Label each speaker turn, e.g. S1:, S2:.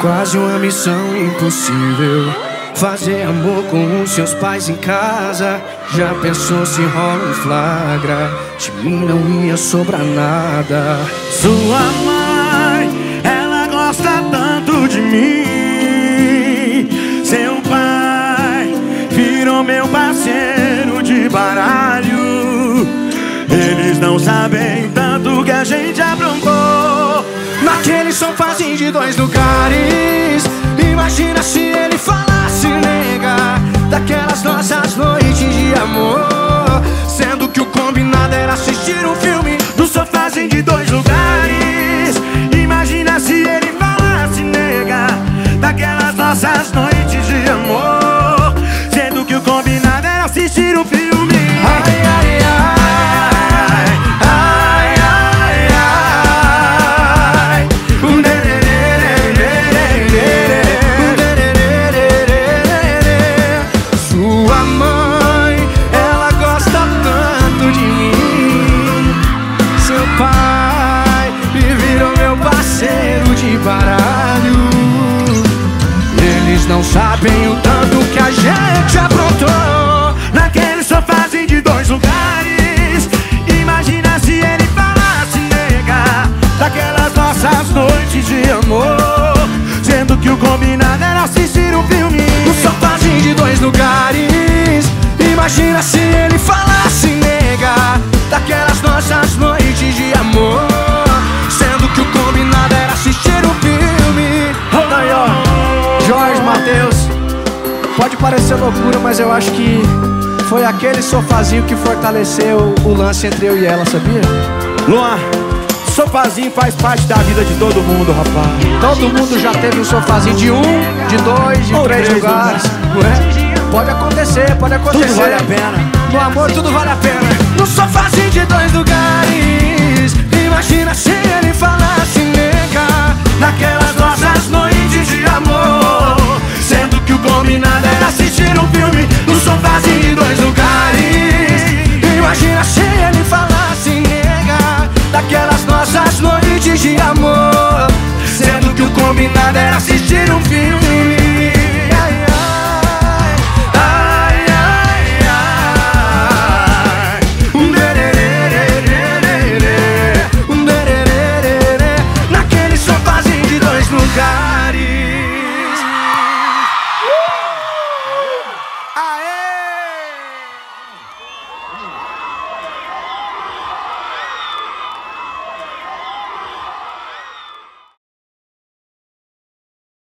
S1: quase uma missão impossível. Fazer amor com os seus pais em casa. Já pensou se rola um flagra? De mim não ia sobrar nada.
S2: Sua mãe, ela gosta tanto de mim. Seu pai virou meu parceiro de baralho. Eles não sabem tanto
S1: Naquele sofazinho de dois lugares. Imagina se ele falasse, nega, daquelas nossas noites de amor. Sendo que o combinado era assistir um filme
S2: no sofazinho de dois lugares.
S1: Baralho. Eles não sabem o tanto que a gente aprontou.
S2: Naquele sofazinho de dois lugares Imagina se ele falasse, nega Daquelas nossas noites de amor Sendo que o combinado era assistir um filme
S1: No sofazinho de dois lugares. Imagina se ele falasse, nega, daquelas nossas noites de amor.
S3: Parecer loucura, mas eu acho que foi aquele sofazinho que fortaleceu o lance entre eu e ela, sabia?
S2: Luan, sofazinho faz parte da vida de todo mundo, rapaz
S3: Todo mundo já teve um sofazinho de um, de dois, de
S2: Ou
S3: três,
S2: três
S3: lugares, não é? Pode acontecer, pode acontecer.
S2: Tudo vale a pena
S3: No amor tudo vale a pena.
S1: No sofazinho de dois lugares. Imagina se ele falasse, nossas